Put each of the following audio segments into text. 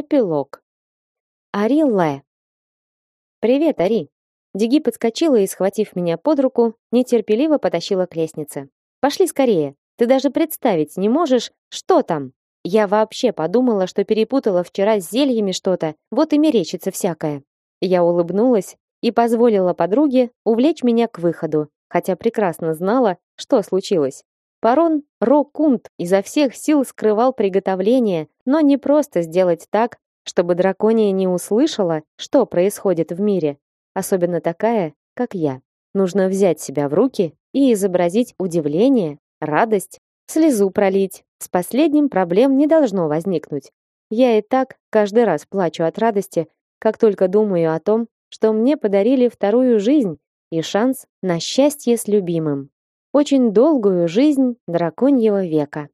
Эпилог. Ари Лэ. Привет, Ари. Диги подскочила и, схватив меня под руку, нетерпеливо потащила к лестнице. Пошли скорее. Ты даже представить не можешь, что там. Я вообще подумала, что перепутала вчера с зельями что-то. Вот и мерещится всякое. Я улыбнулась и позволила подруге увлечь меня к выходу, хотя прекрасно знала, что случилось. Парон Рокунт изо всех сил скрывал приготовление, но не просто сделать так, чтобы дракония не услышала, что происходит в мире, особенно такая, как я. Нужно взять себя в руки и изобразить удивление, радость, слезу пролить. С последним проблем не должно возникнуть. Я и так каждый раз плачу от радости, как только думаю о том, что мне подарили вторую жизнь и шанс на счастье с любимым очень долгую жизнь драконьего века.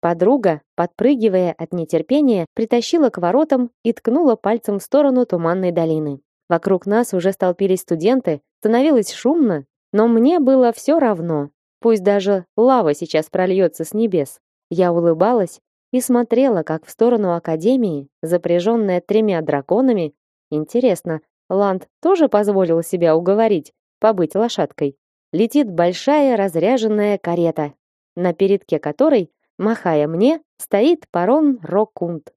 Подруга, подпрыгивая от нетерпения, притащила к воротам и ткнула пальцем в сторону туманной долины. Вокруг нас уже столпились студенты, становилось шумно, но мне было все равно. Пусть даже лава сейчас прольется с небес. Я улыбалась и смотрела, как в сторону академии, запряженная тремя драконами, интересно, Ланд тоже позволил себя уговорить побыть лошадкой летит большая разряженная карета, на передке которой, махая мне, стоит паром Рокунд.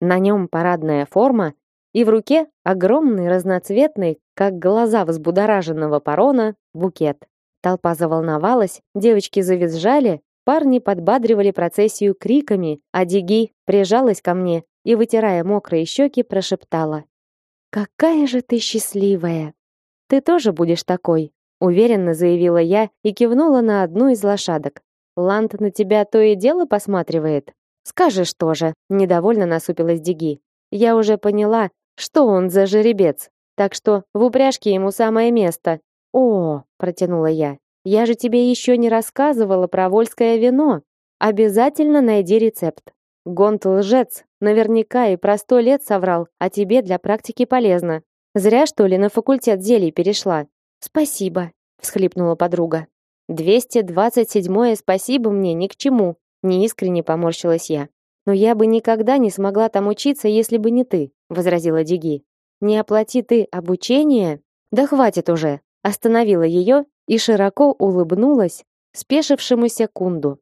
На нем парадная форма и в руке огромный разноцветный, как глаза взбудораженного парона, букет. Толпа заволновалась, девочки завизжали, парни подбадривали процессию криками, а Диги прижалась ко мне и, вытирая мокрые щеки, прошептала. «Какая же ты счастливая! Ты тоже будешь такой!» Уверенно заявила я и кивнула на одну из лошадок. Ланд на тебя то и дело посматривает. Скажешь тоже, недовольно насупилась Диги. Я уже поняла, что он за жеребец, так что в упряжке ему самое место. О, протянула я. Я же тебе еще не рассказывала про вольское вино. Обязательно найди рецепт. Гонт лжец, наверняка и про сто лет соврал, а тебе для практики полезно. Зря что ли на факультет зелий перешла. Спасибо, всхлипнула подруга. Двести двадцать седьмое спасибо мне ни к чему, неискренне поморщилась я. Но я бы никогда не смогла там учиться, если бы не ты, возразила Диги. Не оплати ты обучение? Да хватит уже, остановила ее и широко улыбнулась спешившемуся кунду.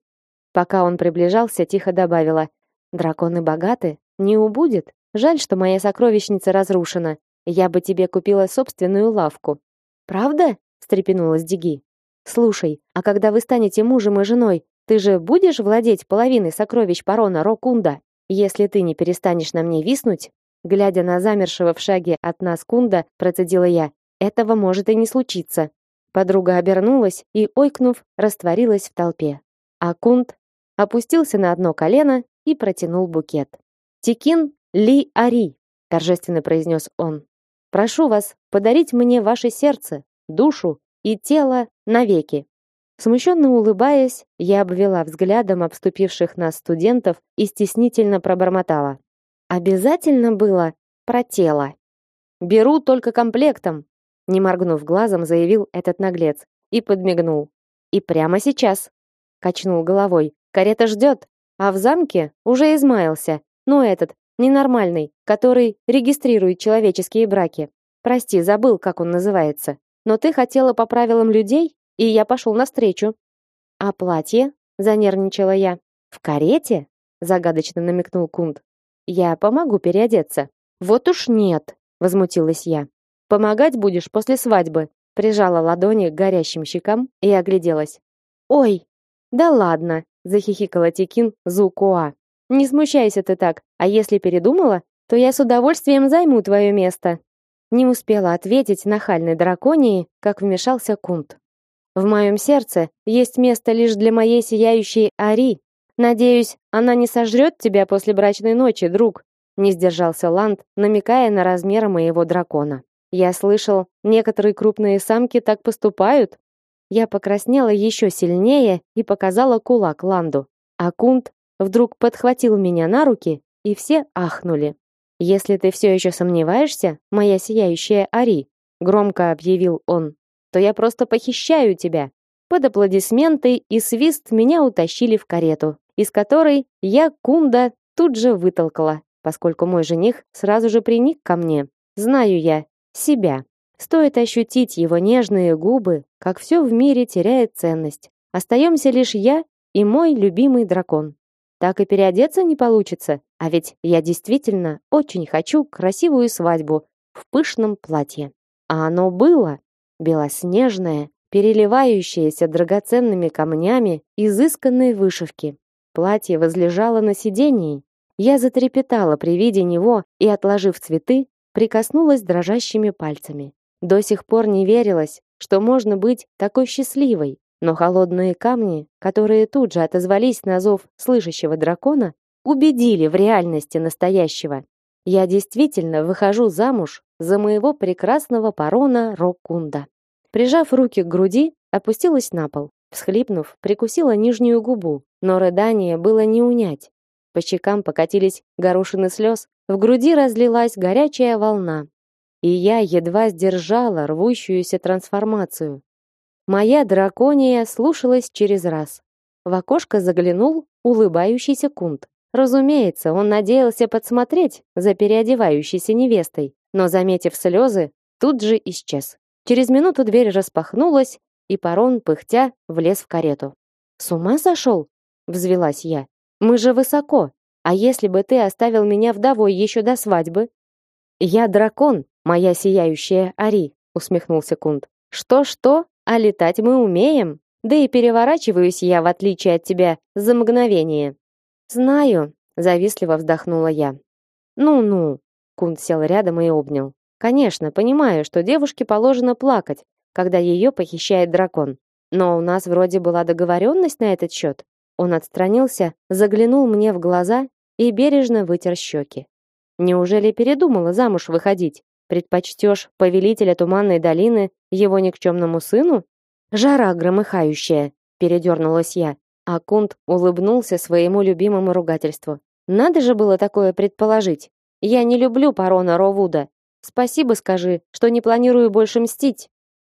Пока он приближался, тихо добавила: "Драконы богаты, не убудет. Жаль, что моя сокровищница разрушена. Я бы тебе купила собственную лавку. Правда? встрепенулась Диги. Слушай, а когда вы станете мужем и женой, ты же будешь владеть половиной сокровищ барона Рокунда? Если ты не перестанешь на мне виснуть, глядя на замершего в шаге от нас Кунда, процедила я. Этого может и не случиться. Подруга обернулась и, ойкнув, растворилась в толпе. А Кунд опустился на одно колено и протянул букет. Тикин Ли Ари, торжественно произнес он. Прошу вас подарить мне ваше сердце, душу и тело навеки. Смущенно улыбаясь, я обвела взглядом обступивших нас студентов и стеснительно пробормотала: "Обязательно было про тело. Беру только комплектом", не моргнув глазом, заявил этот наглец и подмигнул. "И прямо сейчас", качнул головой. "Карета ждет, а в замке уже измаялся. Ну этот ненормальный, который регистрирует человеческие браки. Прости, забыл, как он называется. Но ты хотела по правилам людей, и я пошел навстречу. А платье? Занервничала я. В карете? Загадочно намекнул Кунд. Я помогу переодеться. Вот уж нет, возмутилась я. Помогать будешь после свадьбы. Прижала ладони к горящим щекам и огляделась. Ой, да ладно, захихикала Тикин Зукуа. Не смущайся ты так, а если передумала, то я с удовольствием займу твое место. Не успела ответить нахальной драконии, как вмешался Кунт. В моем сердце есть место лишь для моей сияющей Ари. Надеюсь, она не сожрет тебя после брачной ночи, друг. Не сдержался Ланд, намекая на размеры моего дракона. Я слышал, некоторые крупные самки так поступают. Я покраснела еще сильнее и показала кулак Ланду. А Кунт вдруг подхватил меня на руки, и все ахнули. Если ты все еще сомневаешься, моя сияющая Ари, громко объявил он, то я просто похищаю тебя. Под аплодисменты и свист меня утащили в карету, из которой я Кунда тут же вытолкала. поскольку мой жених сразу же приник ко мне. Знаю я себя. Стоит ощутить его нежные губы, как все в мире теряет ценность. Остаемся лишь я и мой любимый дракон. Так и переодеться не получится, а ведь я действительно очень хочу красивую свадьбу в пышном платье. А оно было белоснежное, переливающееся драгоценными камнями изысканной вышивки. Платье возлежало на сидении. Я затрепетала при виде него и, отложив цветы, прикоснулась дрожащими пальцами. До сих пор не верилось, что можно быть такой счастливой, но холодные камни, которые тут же отозвались на зов слышащего дракона, убедили в реальности настоящего. Я действительно выхожу замуж за моего прекрасного парона Рокунда. Прижав руки к груди, опустилась на пол. Всхлипнув, прикусила нижнюю губу, но рыдание было не унять. По щекам покатились горошины слез, в груди разлилась горячая волна. И я едва сдержала рвущуюся трансформацию. Моя дракония слушалась через раз. В окошко заглянул улыбающийся кунт. Разумеется, он надеялся подсмотреть за переодевающейся невестой, но, заметив слезы, тут же исчез. Через минуту дверь распахнулась, и парон, пыхтя, влез в карету. «С ума сошел?» — взвелась я. «Мы же высоко. А если бы ты оставил меня вдовой еще до свадьбы?» «Я дракон, моя сияющая Ари», — усмехнулся Кунт. «Что-что, а летать мы умеем. Да и переворачиваюсь я, в отличие от тебя, за мгновение. Знаю, завистливо вздохнула я. Ну-ну, Кунт сел рядом и обнял. Конечно, понимаю, что девушке положено плакать, когда ее похищает дракон. Но у нас вроде была договоренность на этот счет. Он отстранился, заглянул мне в глаза и бережно вытер щеки. Неужели передумала замуж выходить? Предпочтешь повелителя Туманной долины его никчемному сыну? Жара громыхающая, передернулась я, а Кунт улыбнулся своему любимому ругательству. Надо же было такое предположить. Я не люблю парона Ровуда. Спасибо скажи, что не планирую больше мстить.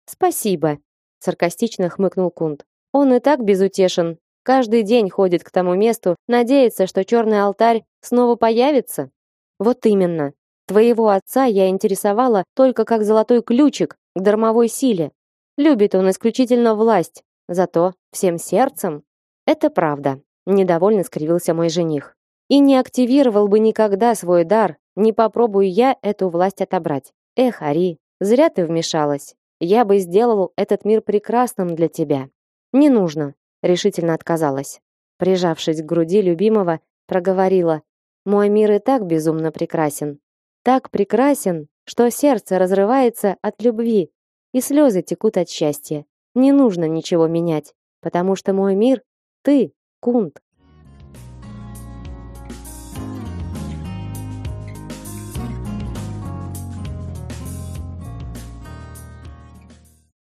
Спасибо, саркастично хмыкнул Кунт. Он и так безутешен. Каждый день ходит к тому месту, надеется, что черный алтарь снова появится. Вот именно. Твоего отца я интересовала только как золотой ключик к дармовой силе. Любит он исключительно власть, зато всем сердцем. Это правда, недовольно скривился мой жених. И не активировал бы никогда свой дар, не попробую я эту власть отобрать. Эх, Ари, зря ты вмешалась. Я бы сделал этот мир прекрасным для тебя. Не нужно, решительно отказалась. Прижавшись к груди любимого, проговорила: "Мой мир и так безумно прекрасен так прекрасен, что сердце разрывается от любви, и слезы текут от счастья. Не нужно ничего менять, потому что мой мир — ты, Кунт.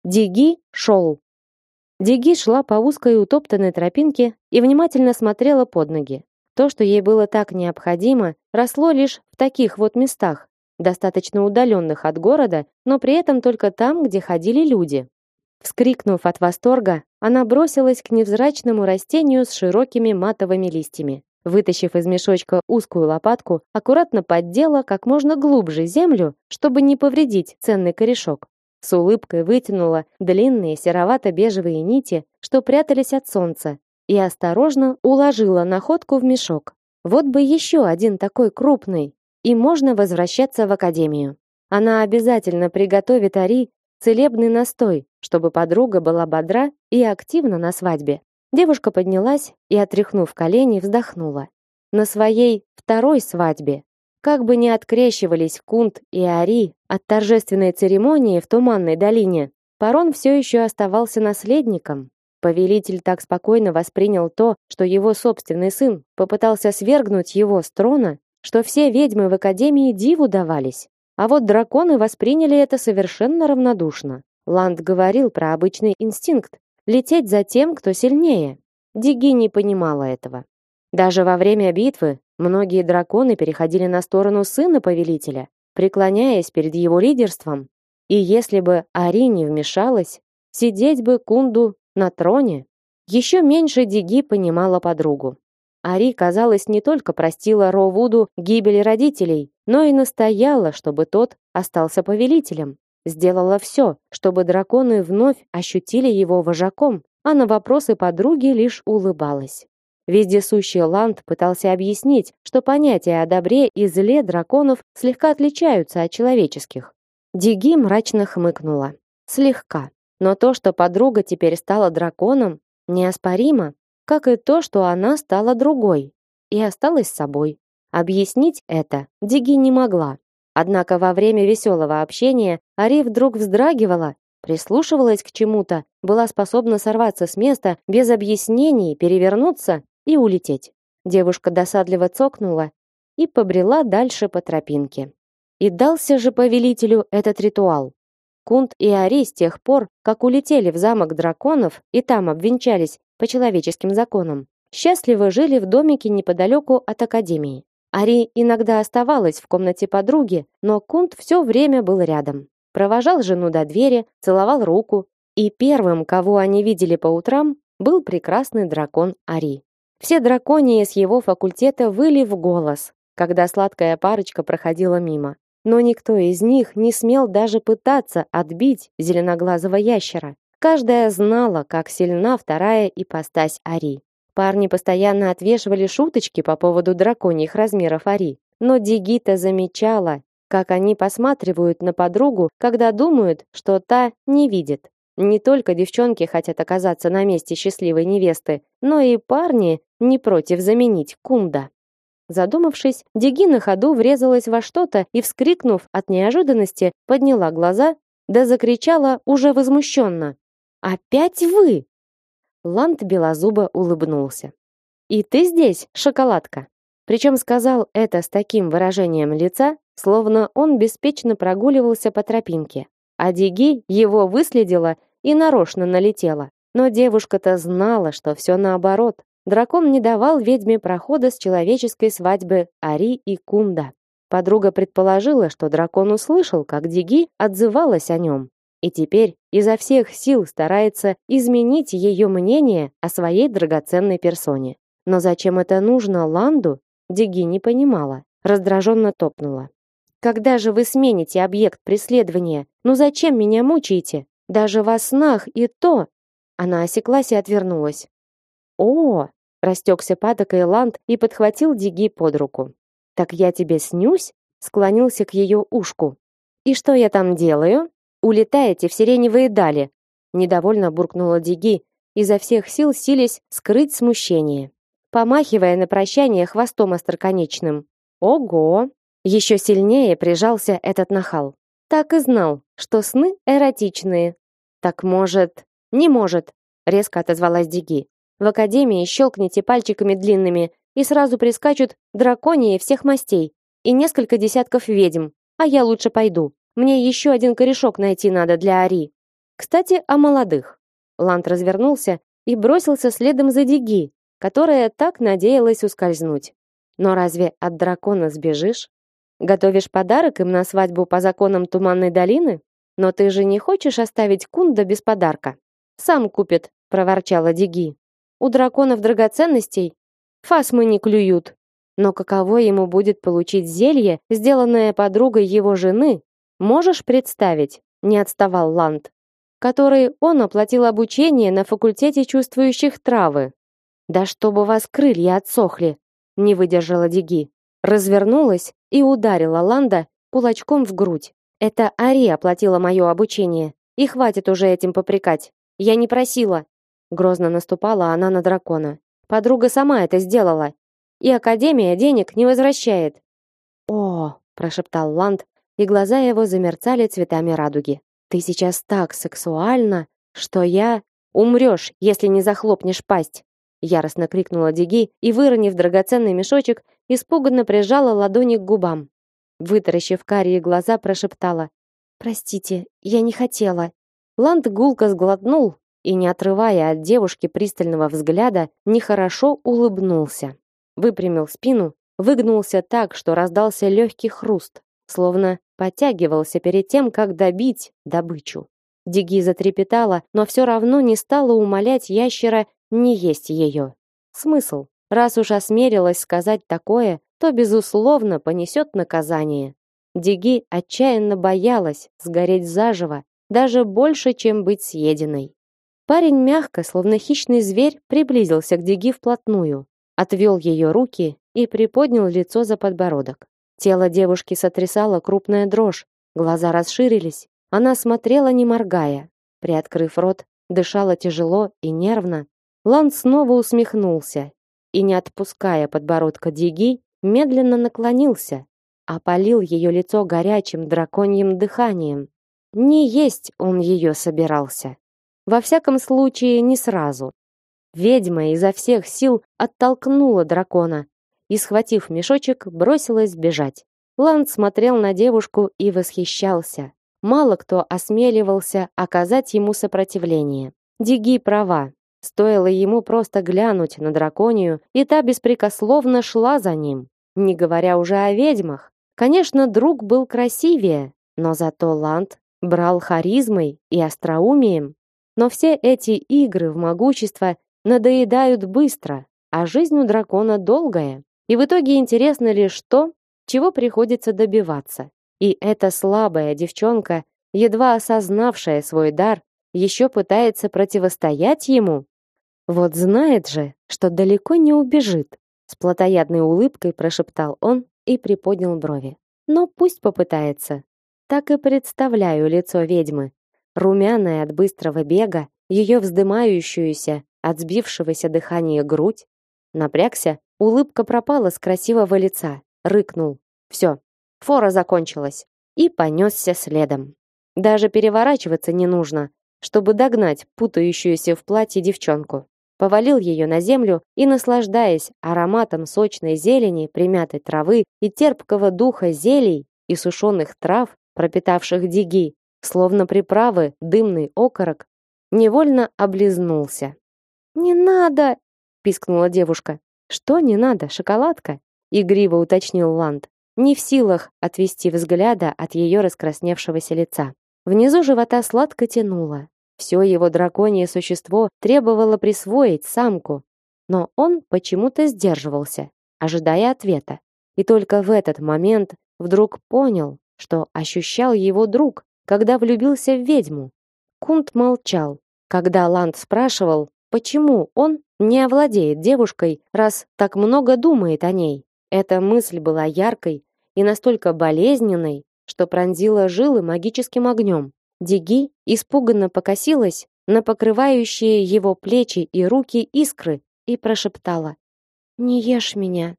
Диги шел. Диги шла по узкой утоптанной тропинке и внимательно смотрела под ноги. То, что ей было так необходимо, росло лишь в таких вот местах, достаточно удаленных от города, но при этом только там, где ходили люди. Вскрикнув от восторга, она бросилась к невзрачному растению с широкими матовыми листьями. Вытащив из мешочка узкую лопатку, аккуратно поддела как можно глубже землю, чтобы не повредить ценный корешок. С улыбкой вытянула длинные серовато-бежевые нити, что прятались от солнца, и осторожно уложила находку в мешок. Вот бы еще один такой крупный, и можно возвращаться в академию. Она обязательно приготовит Ари целебный настой, чтобы подруга была бодра и активна на свадьбе. Девушка поднялась и, отряхнув колени, вздохнула. На своей второй свадьбе, как бы ни открещивались Кунт и Ари от торжественной церемонии в Туманной долине, Парон все еще оставался наследником, Повелитель так спокойно воспринял то, что его собственный сын попытался свергнуть его с трона, что все ведьмы в академии диву давались. А вот драконы восприняли это совершенно равнодушно. Ланд говорил про обычный инстинкт лететь за тем, кто сильнее. Диги не понимала этого. Даже во время битвы многие драконы переходили на сторону сына повелителя, преклоняясь перед его лидерством. И если бы Ари не вмешалась, сидеть бы Кунду на троне. Еще меньше Диги понимала подругу. Ари, казалось, не только простила Ровуду гибели родителей, но и настояла, чтобы тот остался повелителем. Сделала все, чтобы драконы вновь ощутили его вожаком, а на вопросы подруги лишь улыбалась. Вездесущий Ланд пытался объяснить, что понятия о добре и зле драконов слегка отличаются от человеческих. Диги мрачно хмыкнула. Слегка. Но то, что подруга теперь стала драконом, неоспоримо, как и то, что она стала другой и осталась собой. Объяснить это Диги не могла. Однако во время веселого общения Ари вдруг вздрагивала, прислушивалась к чему-то, была способна сорваться с места без объяснений, перевернуться и улететь. Девушка досадливо цокнула и побрела дальше по тропинке. И дался же повелителю этот ритуал. Кунт и Ари с тех пор, как улетели в замок драконов и там обвенчались по человеческим законам, счастливо жили в домике неподалеку от академии. Ари иногда оставалась в комнате подруги, но Кунт все время был рядом. Провожал жену до двери, целовал руку, и первым, кого они видели по утрам, был прекрасный дракон Ари. Все драконии с его факультета выли в голос, когда сладкая парочка проходила мимо. Но никто из них не смел даже пытаться отбить зеленоглазого ящера. Каждая знала, как сильна вторая ипостась Ари. Парни постоянно отвешивали шуточки по поводу драконьих размеров Ари, но Дигита замечала, как они посматривают на подругу, когда думают, что та не видит. Не только девчонки хотят оказаться на месте счастливой невесты, но и парни не против заменить кунда. Задумавшись, Диги на ходу врезалась во что-то и, вскрикнув от неожиданности, подняла глаза, да закричала уже возмущенно. «Опять вы!» Ланд белозубо улыбнулся. «И ты здесь, шоколадка?» Причем сказал это с таким выражением лица, словно он беспечно прогуливался по тропинке. А Диги его выследила и нарочно налетела. Но девушка-то знала, что все наоборот. Дракон не давал ведьме прохода с человеческой свадьбы Ари и Кунда. Подруга предположила, что дракон услышал, как Диги отзывалась о нем, и теперь изо всех сил старается изменить ее мнение о своей драгоценной персоне. Но зачем это нужно Ланду, Диги не понимала, раздраженно топнула. «Когда же вы смените объект преследования? Ну зачем меня мучаете? Даже во снах и то...» Она осеклась и отвернулась. «О, Растекся падокой Ланд и подхватил Диги под руку. «Так я тебе снюсь?» Склонился к ее ушку. «И что я там делаю?» «Улетаете в сиреневые дали!» Недовольно буркнула Диги, изо всех сил сились скрыть смущение. Помахивая на прощание хвостом остроконечным. «Ого!» Еще сильнее прижался этот нахал. Так и знал, что сны эротичные. Так может... Не может, резко отозвалась Диги. В академии щелкните пальчиками длинными, и сразу прискачут драконии всех мастей и несколько десятков ведьм. А я лучше пойду. Мне еще один корешок найти надо для Ари. Кстати, о молодых. Ланд развернулся и бросился следом за Диги, которая так надеялась ускользнуть. Но разве от дракона сбежишь? Готовишь подарок им на свадьбу по законам Туманной долины? Но ты же не хочешь оставить Кунда без подарка? Сам купит, проворчала Диги. У драконов драгоценностей фасмы не клюют. Но каково ему будет получить зелье, сделанное подругой его жены, можешь представить? Не отставал Ланд, который он оплатил обучение на факультете чувствующих травы. Да чтобы вас крылья отсохли, не выдержала Диги. Развернулась и ударила Ланда кулачком в грудь. Это Ари оплатила мое обучение, и хватит уже этим попрекать. Я не просила. Грозно наступала она на дракона. Подруга сама это сделала. И Академия денег не возвращает. О, прошептал Ланд, и глаза его замерцали цветами радуги. Ты сейчас так сексуальна, что я умрёшь, если не захлопнешь пасть. Яростно крикнула Диги и, выронив драгоценный мешочек, испуганно прижала ладони к губам. Вытаращив карие глаза, прошептала: "Простите, я не хотела". Ланд гулко сглотнул, и, не отрывая от девушки пристального взгляда, нехорошо улыбнулся. Выпрямил спину, выгнулся так, что раздался легкий хруст, словно подтягивался перед тем, как добить добычу. Диги затрепетала, но все равно не стала умолять ящера не есть ее. Смысл? Раз уж осмелилась сказать такое, то, безусловно, понесет наказание. Диги отчаянно боялась сгореть заживо, даже больше, чем быть съеденной. Парень мягко, словно хищный зверь, приблизился к Диги вплотную, отвел ее руки и приподнял лицо за подбородок. Тело девушки сотрясало крупная дрожь, глаза расширились. Она смотрела, не моргая. Приоткрыв рот, дышала тяжело и нервно. Лан снова усмехнулся и, не отпуская подбородка Диги, медленно наклонился, опалил ее лицо горячим драконьим дыханием. Не есть он ее собирался. Во всяком случае, не сразу. Ведьма изо всех сил оттолкнула дракона и, схватив мешочек, бросилась бежать. Ланд смотрел на девушку и восхищался. Мало кто осмеливался оказать ему сопротивление. Диги права. Стоило ему просто глянуть на драконию, и та беспрекословно шла за ним. Не говоря уже о ведьмах. Конечно, друг был красивее, но зато Ланд брал харизмой и остроумием. Но все эти игры в могущество надоедают быстро, а жизнь у дракона долгая. И в итоге интересно лишь то, чего приходится добиваться. И эта слабая девчонка, едва осознавшая свой дар, еще пытается противостоять ему. Вот знает же, что далеко не убежит. С плотоядной улыбкой прошептал он и приподнял брови. Но пусть попытается. Так и представляю лицо ведьмы. Румяная от быстрого бега, ее вздымающуюся от сбившегося дыхания грудь. Напрягся, улыбка пропала с красивого лица. Рыкнул. Все, фора закончилась. И понесся следом. Даже переворачиваться не нужно, чтобы догнать путающуюся в платье девчонку повалил ее на землю и, наслаждаясь ароматом сочной зелени, примятой травы и терпкого духа зелий и сушеных трав, пропитавших диги, словно приправы, дымный окорок, невольно облизнулся. «Не надо!» — пискнула девушка. «Что не надо, шоколадка?» — игриво уточнил Ланд, не в силах отвести взгляда от ее раскрасневшегося лица. Внизу живота сладко тянуло, все его драконье существо требовало присвоить самку, но он почему-то сдерживался, ожидая ответа. И только в этот момент вдруг понял, что ощущал его друг, когда влюбился в ведьму. Кунт молчал, когда Ланд спрашивал, почему он не овладеет девушкой, раз так много думает о ней. Эта мысль была яркой и настолько болезненной, что пронзила жилы магическим огнем. Диги испуганно покосилась на покрывающие его плечи и руки искры и прошептала: "Не ешь меня".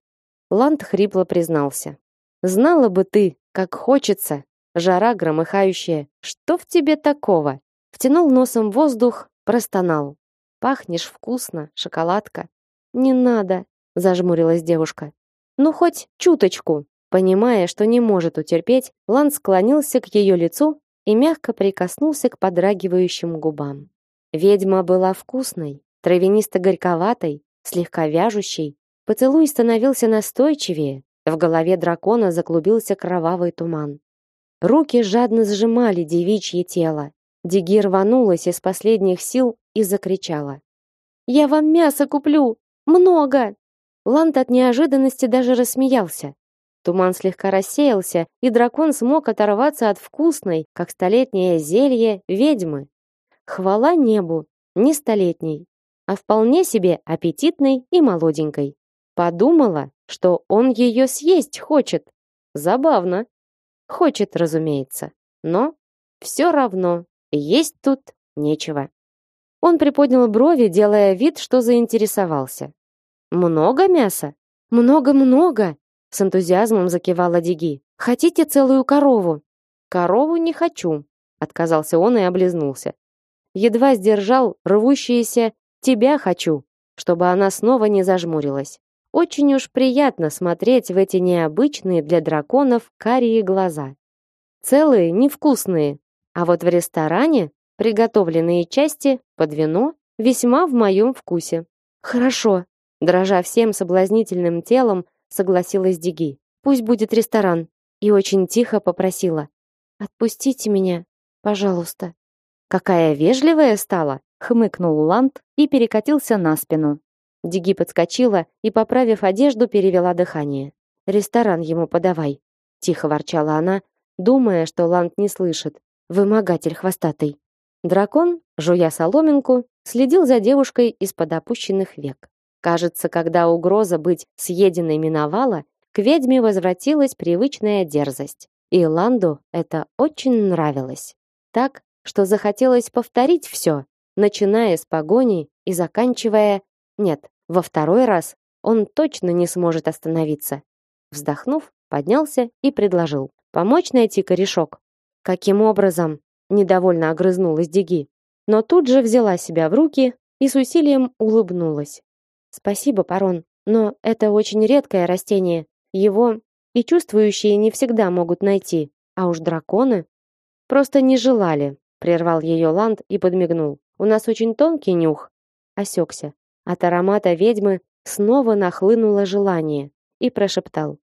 Ланд хрипло признался: "Знала бы ты, как хочется, жара громыхающая. Что в тебе такого?" Втянул носом воздух, простонал: "Пахнешь вкусно, шоколадка". "Не надо", зажмурилась девушка. "Ну хоть чуточку". Понимая, что не может утерпеть, Ланд склонился к ее лицу и мягко прикоснулся к подрагивающим губам. Ведьма была вкусной, травянисто-горьковатой, слегка вяжущей. Поцелуй становился настойчивее, в голове дракона заклубился кровавый туман. Руки жадно сжимали девичье тело. Диги рванулась из последних сил и закричала. «Я вам мясо куплю! Много!» Ланд от неожиданности даже рассмеялся. Туман слегка рассеялся, и дракон смог оторваться от вкусной, как столетнее зелье, ведьмы. Хвала небу, не столетней, а вполне себе аппетитной и молоденькой. Подумала, что он ее съесть хочет. Забавно. Хочет, разумеется. Но все равно есть тут нечего. Он приподнял брови, делая вид, что заинтересовался. Много мяса? Много-много, с энтузиазмом закивала Диги. Хотите целую корову? Корову не хочу, отказался он и облизнулся. Едва сдержал рвущееся тебя хочу, чтобы она снова не зажмурилась. Очень уж приятно смотреть в эти необычные для драконов карие глаза. Целые, невкусные, а вот в ресторане приготовленные части под вино весьма в моем вкусе. Хорошо, дрожа всем соблазнительным телом, согласилась Диги. Пусть будет ресторан. И очень тихо попросила: "Отпустите меня, пожалуйста". Какая вежливая стала, хмыкнул Ланд и перекатился на спину. Диги подскочила и, поправив одежду, перевела дыхание. Ресторан ему подавай, тихо ворчала она, думая, что Ланд не слышит. Вымогатель хвостатый. Дракон, жуя соломинку, следил за девушкой из-под опущенных век. Кажется, когда угроза быть съеденной миновала, к ведьме возвратилась привычная дерзость. И Ланду это очень нравилось. Так, что захотелось повторить все, начиная с погони и заканчивая... Нет, во второй раз он точно не сможет остановиться. Вздохнув, поднялся и предложил. «Помочь найти корешок?» «Каким образом?» Недовольно огрызнулась Диги. Но тут же взяла себя в руки и с усилием улыбнулась. «Спасибо, Парон, но это очень редкое растение. Его и чувствующие не всегда могут найти. А уж драконы просто не желали», прервал ее Ланд и подмигнул. «У нас очень тонкий нюх». Осекся. От аромата ведьмы снова нахлынуло желание и прошептал.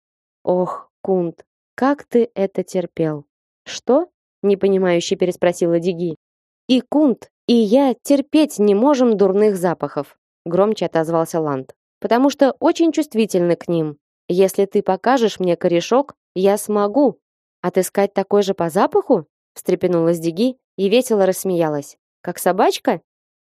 Ох, Кунт, как ты это терпел? Что? непонимающе переспросила Диги. И Кунт, и я терпеть не можем дурных запахов, громче отозвался Ланд. Потому что очень чувствительны к ним. Если ты покажешь мне корешок, я смогу отыскать такой же по запаху? встрепенулась Диги и весело рассмеялась. Как собачка?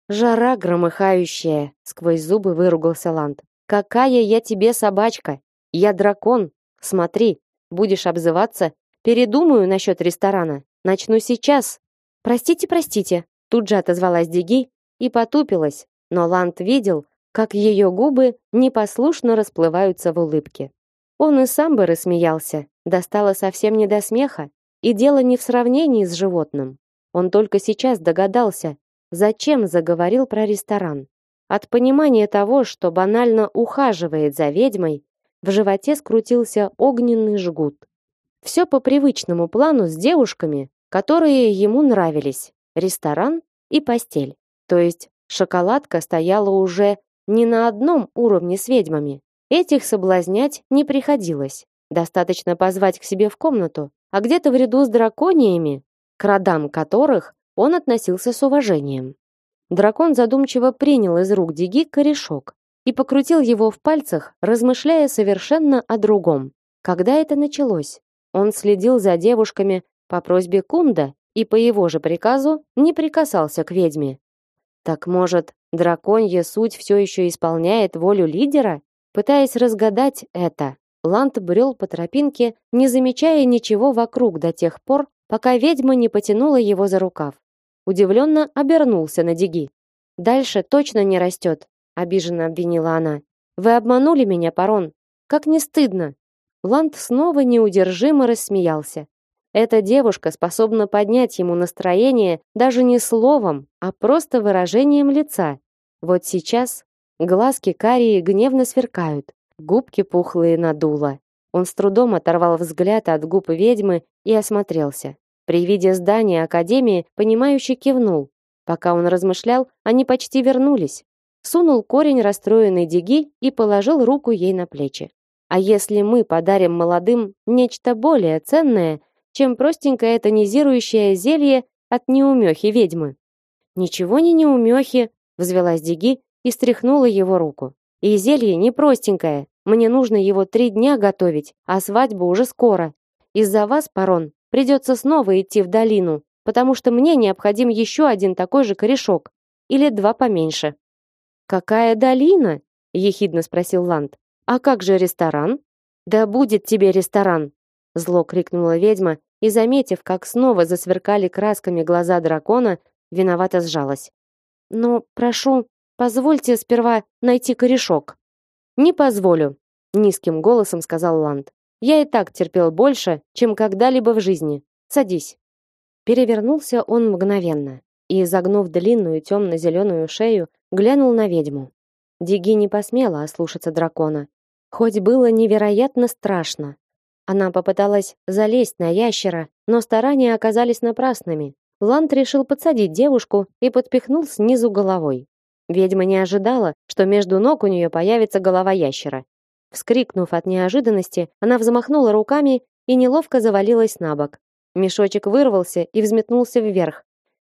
Жара громыхающая, сквозь зубы выругался Ланд. Какая я тебе собачка? Я дракон, Смотри, будешь обзываться, передумаю насчет ресторана. Начну сейчас. Простите, простите, тут же отозвалась Диги и потупилась, но Ланд видел, как ее губы непослушно расплываются в улыбке. Он и сам бы рассмеялся, достало совсем не до смеха, и дело не в сравнении с животным. Он только сейчас догадался, зачем заговорил про ресторан. От понимания того, что банально ухаживает за ведьмой, в животе скрутился огненный жгут. Все по привычному плану с девушками, которые ему нравились. Ресторан и постель. То есть шоколадка стояла уже не на одном уровне с ведьмами. Этих соблазнять не приходилось. Достаточно позвать к себе в комнату, а где-то в ряду с дракониями, к родам которых он относился с уважением. Дракон задумчиво принял из рук Диги корешок и покрутил его в пальцах, размышляя совершенно о другом. Когда это началось? Он следил за девушками по просьбе Кунда и по его же приказу не прикасался к ведьме. Так может, драконья суть все еще исполняет волю лидера? Пытаясь разгадать это, Ланд брел по тропинке, не замечая ничего вокруг до тех пор, пока ведьма не потянула его за рукав. Удивленно обернулся на Диги. Дальше точно не растет, обиженно обвинила она. Вы обманули меня, Парон. Как не стыдно. Ланд снова неудержимо рассмеялся. Эта девушка способна поднять ему настроение даже не словом, а просто выражением лица. Вот сейчас глазки карие гневно сверкают, губки пухлые надуло. Он с трудом оторвал взгляд от губ ведьмы и осмотрелся. При виде здания академии понимающе кивнул. Пока он размышлял, они почти вернулись сунул корень расстроенной диги и положил руку ей на плечи. А если мы подарим молодым нечто более ценное, чем простенькое тонизирующее зелье от неумехи ведьмы? Ничего не неумехи, взвелась Диги и стряхнула его руку. И зелье не простенькое. Мне нужно его три дня готовить, а свадьба уже скоро. Из-за вас, Парон, придется снова идти в долину, потому что мне необходим еще один такой же корешок или два поменьше. Какая долина? ехидно спросил Ланд. А как же ресторан? Да будет тебе ресторан, зло крикнула ведьма и заметив, как снова засверкали красками глаза дракона, виновато сжалась. Но прошу, позвольте сперва найти корешок. Не позволю, низким голосом сказал Ланд. Я и так терпел больше, чем когда-либо в жизни. Садись. Перевернулся он мгновенно и, загнув длинную темно-зеленую шею, глянул на ведьму. Диги не посмела ослушаться дракона, хоть было невероятно страшно. Она попыталась залезть на ящера, но старания оказались напрасными. Ланд решил подсадить девушку и подпихнул снизу головой. Ведьма не ожидала, что между ног у нее появится голова ящера. Вскрикнув от неожиданности, она взмахнула руками и неловко завалилась на бок. Мешочек вырвался и взметнулся вверх.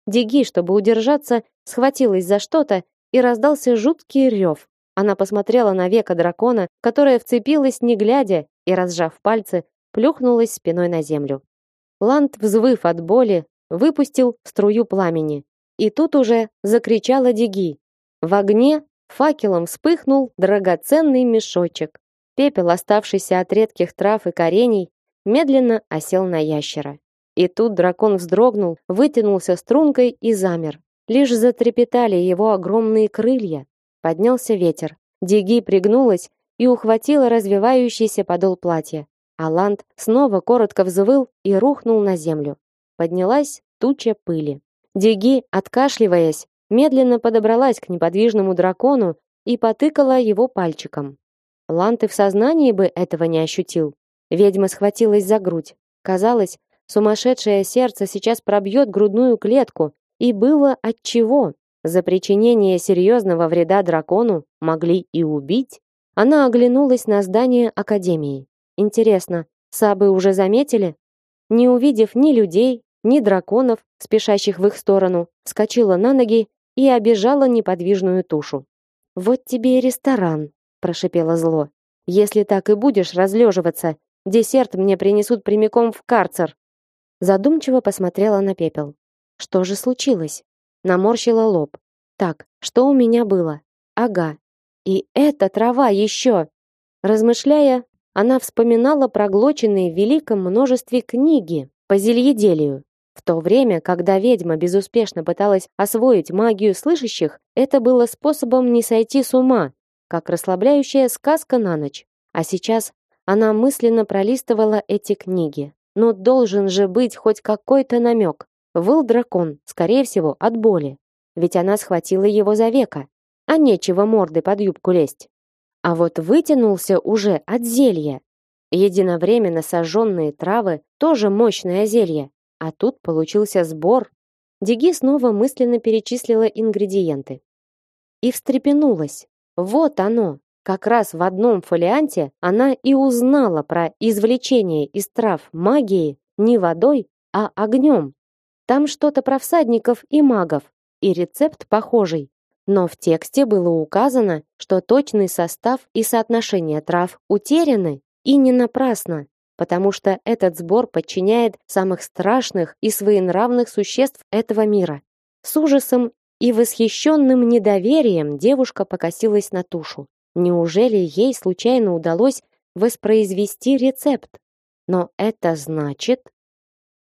Диги, чтобы удержаться, схватилась за что-то и раздался жуткий рев. Она посмотрела на века дракона, которая вцепилась не глядя и, разжав пальцы, плюхнулась спиной на землю. Ланд, взвыв от боли, выпустил струю пламени. И тут уже закричала Диги. В огне факелом вспыхнул драгоценный мешочек. Пепел, оставшийся от редких трав и корений, медленно осел на ящера. И тут дракон вздрогнул, вытянулся стрункой и замер. Лишь затрепетали его огромные крылья. Поднялся ветер. Диги пригнулась и ухватила развивающийся подол платья. Аланд снова коротко взвыл и рухнул на землю. Поднялась туча пыли. Диги, откашливаясь, медленно подобралась к неподвижному дракону и потыкала его пальчиком. Ланд и в сознании бы этого не ощутил. Ведьма схватилась за грудь. Казалось, сумасшедшее сердце сейчас пробьет грудную клетку, и было от чего. За причинение серьезного вреда дракону могли и убить. Она оглянулась на здание академии. Интересно, сабы уже заметили? Не увидев ни людей, ни драконов, спешащих в их сторону, вскочила на ноги и обежала неподвижную тушу. Вот тебе и ресторан, прошипело зло. Если так и будешь разлеживаться, десерт мне принесут прямиком в карцер. Задумчиво посмотрела на пепел. Что же случилось? Наморщила лоб. Так, что у меня было? Ага. И эта трава еще. Размышляя, она вспоминала проглоченные в великом множестве книги по зельеделию. В то время, когда ведьма безуспешно пыталась освоить магию слышащих, это было способом не сойти с ума, как расслабляющая сказка на ночь. А сейчас она мысленно пролистывала эти книги. Но должен же быть хоть какой-то намек. Выл дракон, скорее всего, от боли. Ведь она схватила его за века. А нечего морды под юбку лезть. А вот вытянулся уже от зелья. Единовременно сожженные травы тоже мощное зелье. А тут получился сбор. Диги снова мысленно перечислила ингредиенты. И встрепенулась. Вот оно. Как раз в одном фолианте она и узнала про извлечение из трав магии не водой, а огнем. Там что-то про всадников и магов, и рецепт похожий. Но в тексте было указано, что точный состав и соотношение трав утеряны, и не напрасно потому что этот сбор подчиняет самых страшных и своенравных существ этого мира. С ужасом и восхищенным недоверием девушка покосилась на тушу. Неужели ей случайно удалось воспроизвести рецепт? Но это значит...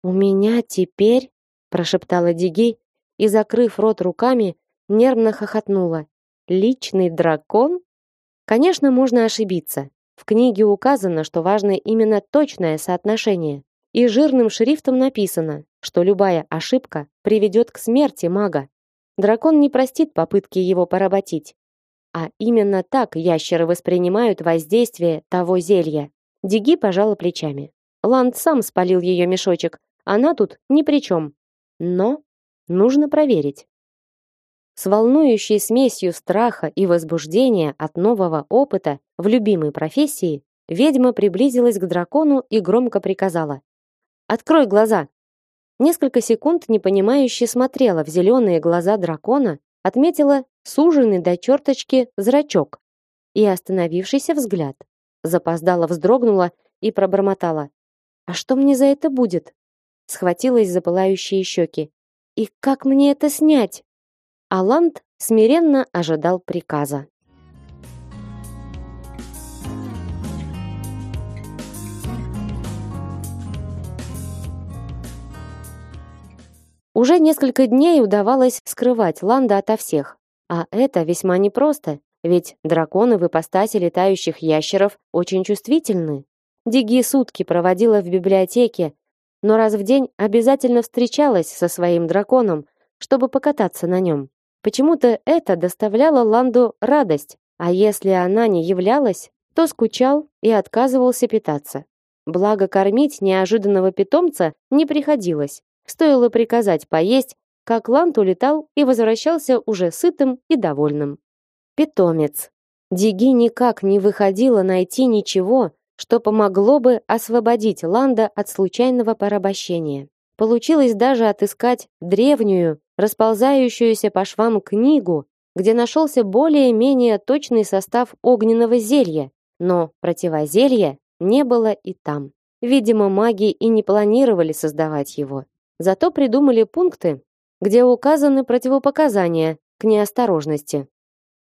«У меня теперь...» — прошептала Диги и, закрыв рот руками, нервно хохотнула. «Личный дракон?» Конечно, можно ошибиться. В книге указано, что важно именно точное соотношение, и жирным шрифтом написано, что любая ошибка приведет к смерти мага. Дракон не простит попытки его поработить. А именно так ящеры воспринимают воздействие того зелья. Диги пожала плечами. Ланд сам спалил ее мешочек, она тут ни при чем. Но нужно проверить. С волнующей смесью страха и возбуждения от нового опыта в любимой профессии, ведьма приблизилась к дракону и громко приказала: "Открой глаза". Несколько секунд непонимающе смотрела в зеленые глаза дракона, отметила суженный до черточки зрачок и остановившийся взгляд. Запоздала, вздрогнула и пробормотала: "А что мне за это будет?" Схватилась за пылающие щеки. "И как мне это снять?" Аланд смиренно ожидал приказа. Уже несколько дней удавалось скрывать Ланда ото всех. А это весьма непросто, ведь драконы в ипостаси летающих ящеров очень чувствительны. Диги сутки проводила в библиотеке, но раз в день обязательно встречалась со своим драконом, чтобы покататься на нем. Почему-то это доставляло Ланду радость, а если она не являлась, то скучал и отказывался питаться. Благо кормить неожиданного питомца не приходилось. Стоило приказать поесть, как Ланд улетал и возвращался уже сытым и довольным. Питомец. Диги никак не выходила найти ничего, что помогло бы освободить Ланда от случайного порабощения. Получилось даже отыскать древнюю, расползающуюся по швам книгу, где нашелся более-менее точный состав огненного зелья, но противозелья не было и там. Видимо, маги и не планировали создавать его. Зато придумали пункты, где указаны противопоказания к неосторожности.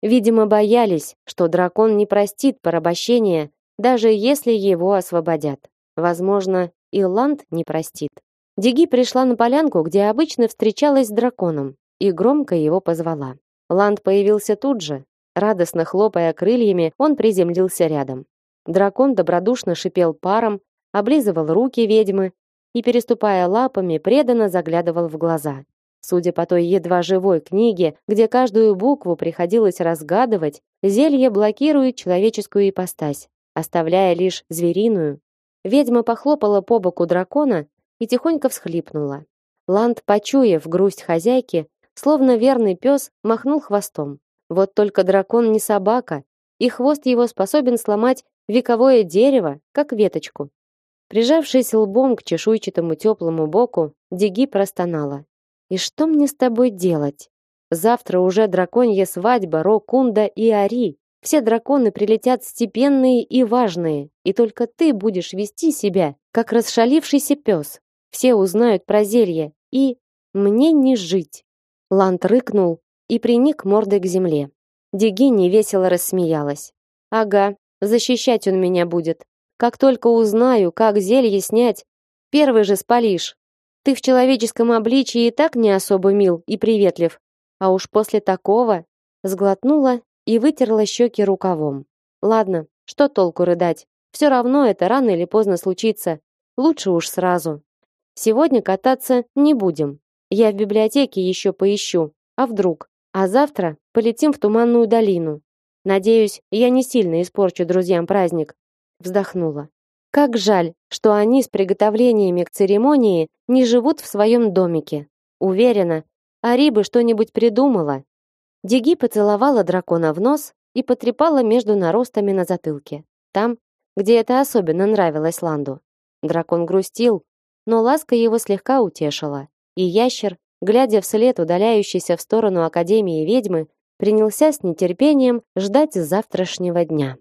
Видимо, боялись, что дракон не простит порабощения, даже если его освободят. Возможно, и Ланд не простит. Диги пришла на полянку, где обычно встречалась с драконом, и громко его позвала. Ланд появился тут же. Радостно хлопая крыльями, он приземлился рядом. Дракон добродушно шипел паром, облизывал руки ведьмы и, переступая лапами, преданно заглядывал в глаза. Судя по той едва живой книге, где каждую букву приходилось разгадывать, зелье блокирует человеческую ипостась, оставляя лишь звериную. Ведьма похлопала по боку дракона и тихонько всхлипнула. Ланд, почуяв грусть хозяйки, словно верный пес, махнул хвостом. Вот только дракон не собака, и хвост его способен сломать вековое дерево, как веточку. Прижавшись лбом к чешуйчатому теплому боку, Диги простонала. «И что мне с тобой делать? Завтра уже драконья свадьба Рокунда и Ари. Все драконы прилетят степенные и важные, и только ты будешь вести себя, как расшалившийся пес. Все узнают про зелье, и мне не жить». Ланд рыкнул и приник мордой к земле. Диги невесело рассмеялась. «Ага, защищать он меня будет. Как только узнаю, как зелье снять, первый же спалишь. Ты в человеческом обличии и так не особо мил и приветлив, а уж после такого сглотнула и вытерла щеки рукавом. Ладно, что толку рыдать? Все равно это рано или поздно случится. Лучше уж сразу. Сегодня кататься не будем. Я в библиотеке еще поищу. А вдруг? А завтра полетим в Туманную долину. Надеюсь, я не сильно испорчу друзьям праздник вздохнула. Как жаль, что они с приготовлениями к церемонии не живут в своем домике. Уверена, Ари бы что-нибудь придумала. Диги поцеловала дракона в нос и потрепала между наростами на затылке. Там, где это особенно нравилось Ланду. Дракон грустил, но ласка его слегка утешила. И ящер, глядя вслед удаляющейся в сторону Академии ведьмы, принялся с нетерпением ждать завтрашнего дня.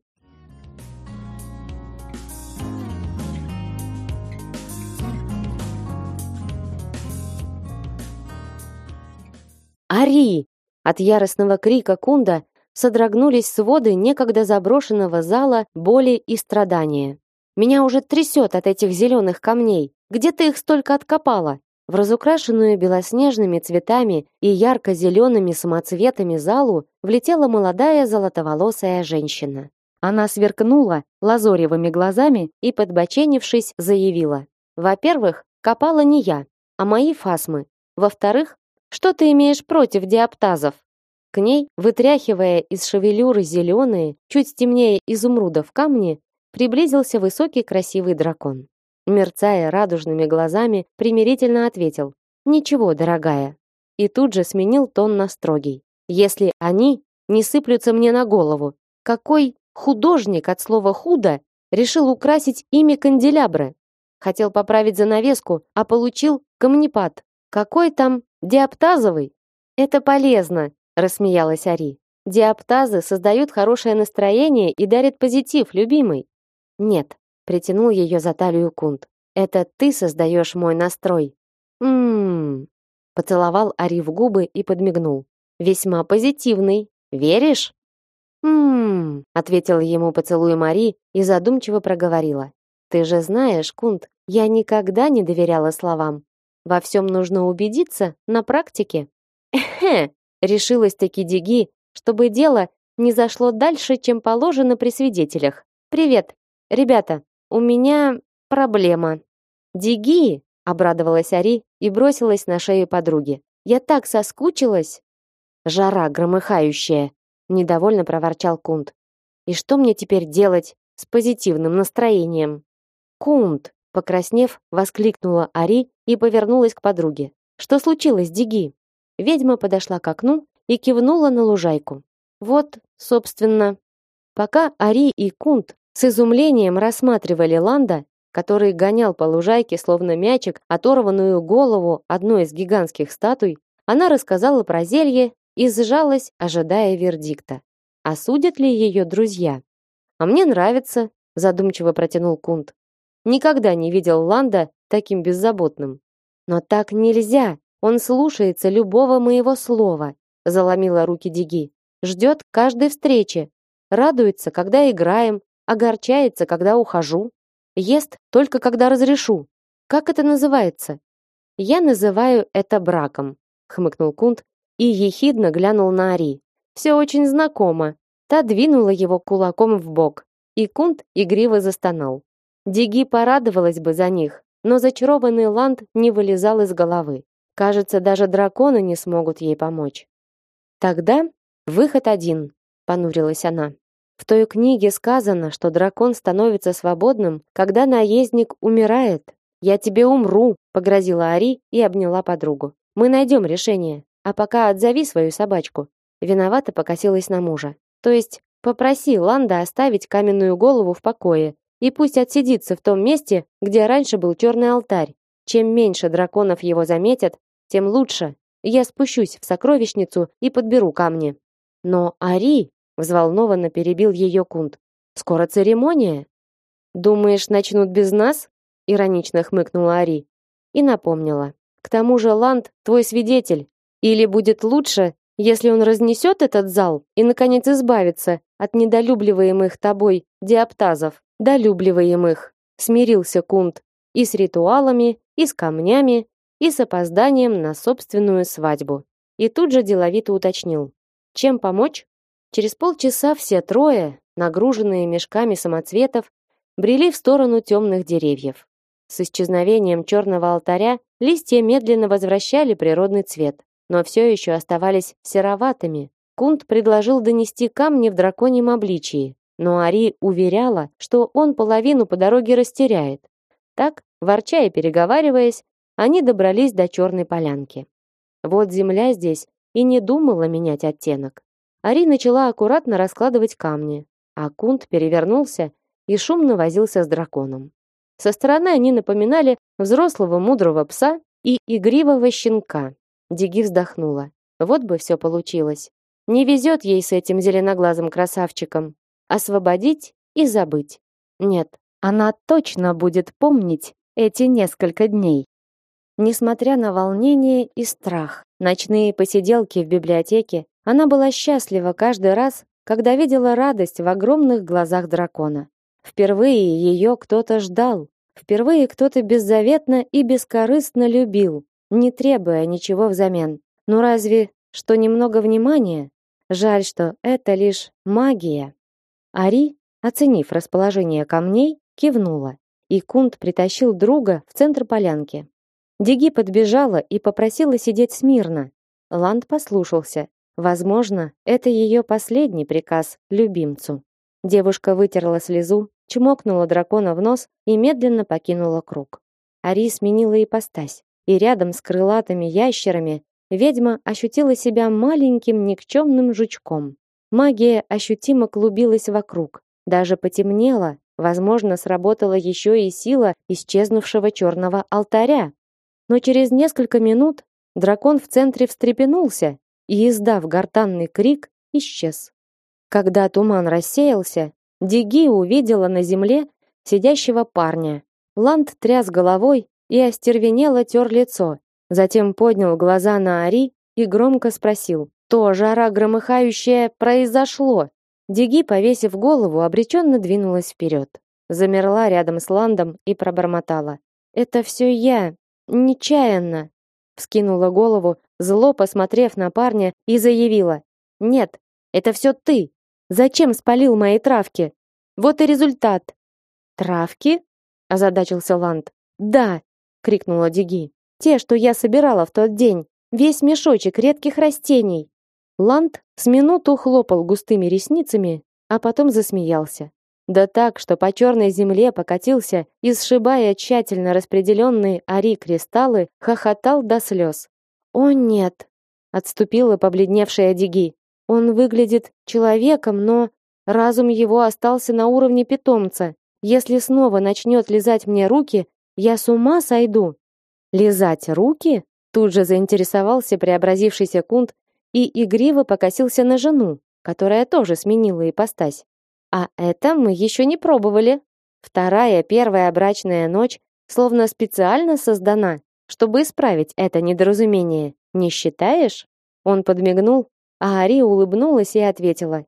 Ари! От яростного крика Кунда содрогнулись своды некогда заброшенного зала боли и страдания. Меня уже трясет от этих зеленых камней. Где ты их столько откопала? В разукрашенную белоснежными цветами и ярко-зелеными самоцветами залу влетела молодая золотоволосая женщина. Она сверкнула лазоревыми глазами и, подбоченившись, заявила. Во-первых, копала не я, а мои фасмы. Во-вторых, что ты имеешь против диаптазов? К ней, вытряхивая из шевелюры зеленые, чуть темнее изумрудов камни, приблизился высокий красивый дракон. Мерцая радужными глазами, примирительно ответил: "Ничего, дорогая". И тут же сменил тон на строгий. "Если они не сыплются мне на голову, какой художник от слова худо решил украсить ими канделябры? Хотел поправить занавеску, а получил камнепад. Какой там Диаптазовый? Это полезно, рассмеялась Ари. Диаптазы создают хорошее настроение и дарят позитив, любимый. Нет, притянул ее за талию Кунт. Это ты создаешь мой настрой. Мм. Поцеловал Ари в губы и подмигнул. Весьма позитивный. Веришь? Мм, ответила ему поцелуем Ари и задумчиво проговорила. Ты же знаешь, Кунт, я никогда не доверяла словам. Во всем нужно убедиться на практике. Эхе, решилась таки Диги, чтобы дело не зашло дальше, чем положено при свидетелях. Привет, ребята, у меня проблема. Диги, обрадовалась Ари и бросилась на шею подруги. Я так соскучилась. Жара громыхающая, недовольно проворчал Кунт. И что мне теперь делать с позитивным настроением? Кунт, Покраснев, воскликнула Ари и повернулась к подруге. Что случилось, Диги? Ведьма подошла к окну и кивнула на лужайку. Вот, собственно, пока Ари и Кунт с изумлением рассматривали Ланда, который гонял по лужайке словно мячик оторванную голову одной из гигантских статуй, она рассказала про зелье и сжалась, ожидая вердикта. Осудят ли ее друзья? А мне нравится, задумчиво протянул Кунт. Никогда не видел Ланда таким беззаботным. Но так нельзя. Он слушается любого моего слова, заломила руки Диги. Ждет каждой встречи, радуется, когда играем, огорчается, когда ухожу, ест только когда разрешу. Как это называется? Я называю это браком, хмыкнул Кунт и ехидно глянул на Ари. Все очень знакомо. Та двинула его кулаком в бок, и Кунт игриво застонал. Диги порадовалась бы за них, но зачарованный Ланд не вылезал из головы. Кажется, даже драконы не смогут ей помочь. Тогда выход один, понурилась она. В той книге сказано, что дракон становится свободным, когда наездник умирает. Я тебе умру, погрозила Ари и обняла подругу. Мы найдем решение. А пока отзови свою собачку. Виновато покосилась на мужа. То есть попроси Ланда оставить каменную голову в покое и пусть отсидится в том месте, где раньше был черный алтарь. Чем меньше драконов его заметят, тем лучше. Я спущусь в сокровищницу и подберу камни. Но Ари взволнованно перебил ее Кунт. Скоро церемония. Думаешь, начнут без нас? иронично хмыкнула Ари и напомнила: к тому же Ланд твой свидетель. Или будет лучше, если он разнесет этот зал и наконец избавится от недолюбливаемых тобой диаптазов, долюбливаемых. Смирился Кунт и с ритуалами, и с камнями, и с опозданием на собственную свадьбу. И тут же деловито уточнил: "Чем помочь?" Через полчаса все трое, нагруженные мешками самоцветов, брели в сторону темных деревьев. С исчезновением черного алтаря листья медленно возвращали природный цвет, но все еще оставались сероватыми. Кунт предложил донести камни в драконьем обличии, но Ари уверяла, что он половину по дороге растеряет. Так, ворча и переговариваясь, они добрались до черной полянки. Вот земля здесь и не думала менять оттенок. Ари начала аккуратно раскладывать камни, а Кунт перевернулся и шумно возился с драконом. Со стороны они напоминали взрослого мудрого пса и игривого щенка. Диги вздохнула. Вот бы все получилось. Не везет ей с этим зеленоглазым красавчиком. Освободить и забыть. Нет, она точно будет помнить эти несколько дней. Несмотря на волнение и страх, ночные посиделки в библиотеке, она была счастлива каждый раз, когда видела радость в огромных глазах дракона. Впервые ее кто-то ждал, впервые кто-то беззаветно и бескорыстно любил, не требуя ничего взамен. Ну разве что немного внимания? Жаль, что это лишь магия. Ари, оценив расположение камней, кивнула, и Кунт притащил друга в центр полянки. Диги подбежала и попросила сидеть смирно. Ланд послушался. Возможно, это ее последний приказ любимцу. Девушка вытерла слезу, чмокнула дракона в нос и медленно покинула круг. Ари сменила ипостась, и рядом с крылатыми ящерами ведьма ощутила себя маленьким никчемным жучком. Магия ощутимо клубилась вокруг, даже потемнело, возможно, сработала еще и сила исчезнувшего черного алтаря. Но через несколько минут дракон в центре встрепенулся и, издав гортанный крик, исчез. Когда туман рассеялся, Диги увидела на земле сидящего парня. Ланд тряс головой и остервенело тер лицо. Затем поднял глаза на Ари и громко спросил: "То жара громыхающая произошло?" Диги, повесив голову, обреченно двинулась вперед. Замерла рядом с Ландом и пробормотала: "Это все я, нечаянно". Вскинула голову, зло посмотрев на парня, и заявила: "Нет, это все ты. Зачем спалил мои травки? Вот и результат". "Травки?" озадачился Ланд. "Да", крикнула Диги. "Те, что я собирала в тот день, весь мешочек редких растений". Ланд с минуту хлопал густыми ресницами, а потом засмеялся. Да так, что по черной земле покатился и, сшибая тщательно распределенные ари кристаллы, хохотал до слез. «О нет!» — отступила побледневшая Диги. «Он выглядит человеком, но разум его остался на уровне питомца. Если снова начнет лизать мне руки, я с ума сойду». «Лизать руки?» Тут же заинтересовался преобразившийся кунт и игриво покосился на жену, которая тоже сменила ипостась. А это мы еще не пробовали. Вторая, первая брачная ночь словно специально создана, чтобы исправить это недоразумение. Не считаешь? Он подмигнул, а Ари улыбнулась и ответила: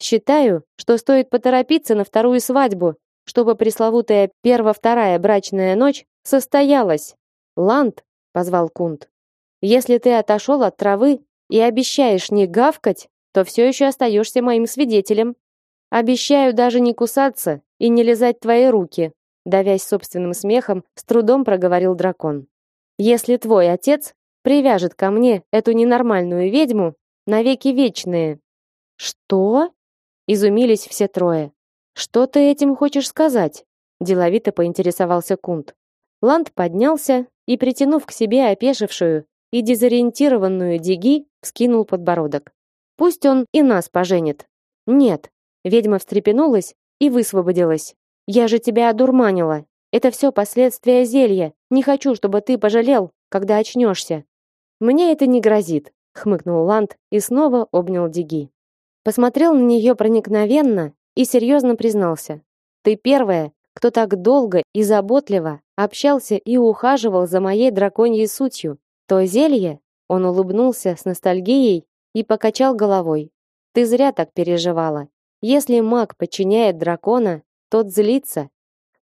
"Считаю, что стоит поторопиться на вторую свадьбу, чтобы пресловутая перво-вторая брачная ночь состоялась". "Ланд", позвал Кунт. "Если ты отошел от травы и обещаешь не гавкать, то все еще остаешься моим свидетелем. Обещаю даже не кусаться и не лизать твои руки", давясь собственным смехом, с трудом проговорил дракон. "Если твой отец привяжет ко мне эту ненормальную ведьму навеки вечные. Что? Изумились все трое. Что ты этим хочешь сказать? деловито поинтересовался Кунт. Ланд поднялся и, притянув к себе опешившую и дезориентированную Диги, вскинул подбородок. Пусть он и нас поженит. Нет. Ведьма встрепенулась и высвободилась. Я же тебя одурманила. Это все последствия зелья. Не хочу, чтобы ты пожалел, когда очнешься. Мне это не грозит, хмыкнул Ланд и снова обнял Диги. Посмотрел на нее проникновенно и серьезно признался: "Ты первая, кто так долго и заботливо общался и ухаживал за моей драконьей сутью. То зелье?" Он улыбнулся с ностальгией и покачал головой. "Ты зря так переживала. Если маг подчиняет дракона, тот злится.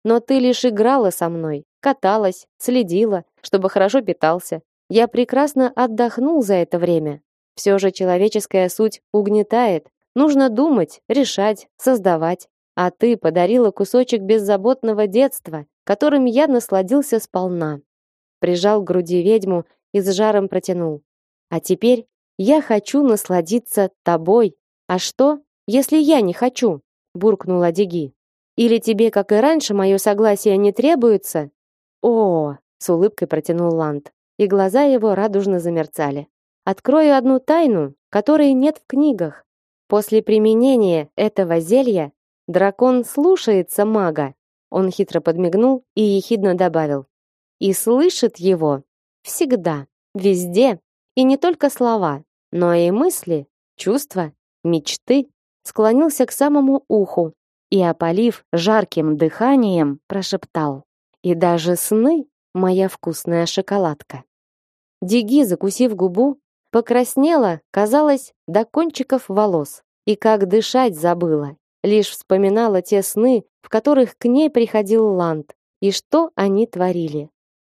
Но ты лишь играла со мной, каталась, следила, чтобы хорошо питался, я прекрасно отдохнул за это время. Все же человеческая суть угнетает. Нужно думать, решать, создавать. А ты подарила кусочек беззаботного детства, которым я насладился сполна. Прижал к груди ведьму и с жаром протянул. А теперь я хочу насладиться тобой. А что, если я не хочу? буркнула Диги. Или тебе, как и раньше, мое согласие не требуется? О, с улыбкой протянул Ланд и глаза его радужно замерцали. Открою одну тайну, которой нет в книгах. После применения этого зелья дракон слушается мага. Он хитро подмигнул и ехидно добавил: и слышит его всегда, везде, и не только слова, но и мысли, чувства, мечты. Склонился к самому уху и опалив жарким дыханием, прошептал: "И даже сны, моя вкусная шоколадка". Диги, закусив губу, покраснела, казалось, до кончиков волос, и как дышать забыла. Лишь вспоминала те сны, в которых к ней приходил Ланд, и что они творили.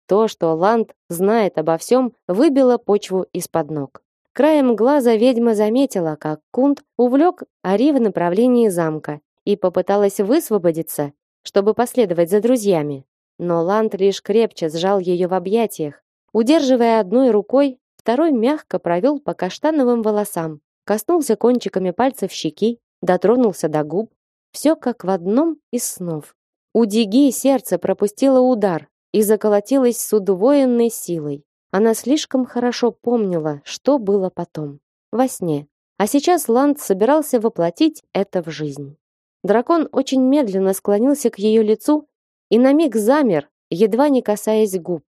То, что Ланд знает обо всем, выбило почву из-под ног. Краем глаза ведьма заметила, как Кунт увлек Ари в направлении замка и попыталась высвободиться, чтобы последовать за друзьями. Но Ланд лишь крепче сжал ее в объятиях, Удерживая одной рукой, второй мягко провел по каштановым волосам, коснулся кончиками пальцев щеки, дотронулся до губ. Все как в одном из снов. У Диги сердце пропустило удар и заколотилось с удвоенной силой. Она слишком хорошо помнила, что было потом, во сне. А сейчас Ланд собирался воплотить это в жизнь. Дракон очень медленно склонился к ее лицу и на миг замер, едва не касаясь губ.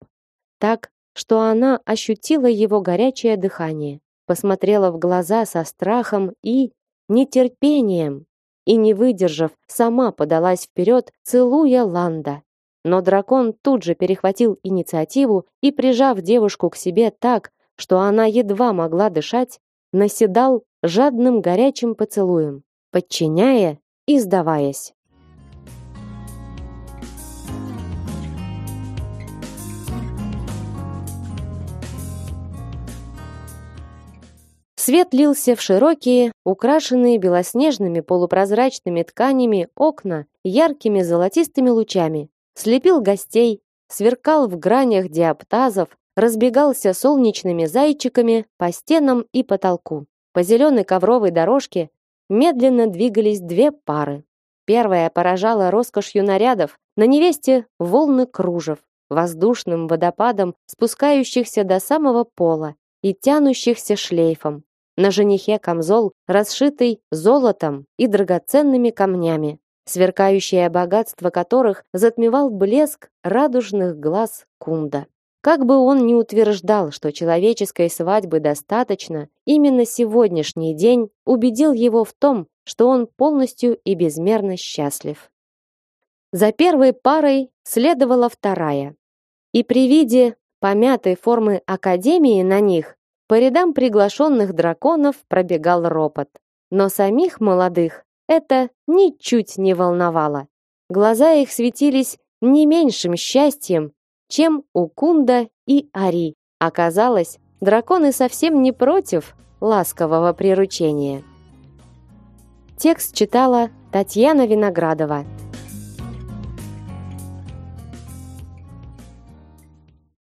Так, что она ощутила его горячее дыхание, посмотрела в глаза со страхом и нетерпением, и не выдержав, сама подалась вперед, целуя Ланда. Но дракон тут же перехватил инициативу и, прижав девушку к себе так, что она едва могла дышать, наседал жадным горячим поцелуем, подчиняя и сдаваясь. Свет лился в широкие, украшенные белоснежными полупрозрачными тканями окна яркими золотистыми лучами. Слепил гостей, сверкал в гранях диаптазов, разбегался солнечными зайчиками по стенам и потолку. По зеленой ковровой дорожке медленно двигались две пары. Первая поражала роскошью нарядов, на невесте волны кружев, воздушным водопадом спускающихся до самого пола и тянущихся шлейфом. На женихе камзол, расшитый золотом и драгоценными камнями, сверкающее богатство которых затмевал блеск радужных глаз Кунда. Как бы он ни утверждал, что человеческой свадьбы достаточно, именно сегодняшний день убедил его в том, что он полностью и безмерно счастлив. За первой парой следовала вторая. И при виде помятой формы академии на них по рядам приглашенных драконов пробегал ропот. Но самих молодых это ничуть не волновало. Глаза их светились не меньшим счастьем, чем у Кунда и Ари. Оказалось, драконы совсем не против ласкового приручения. Текст читала Татьяна Виноградова.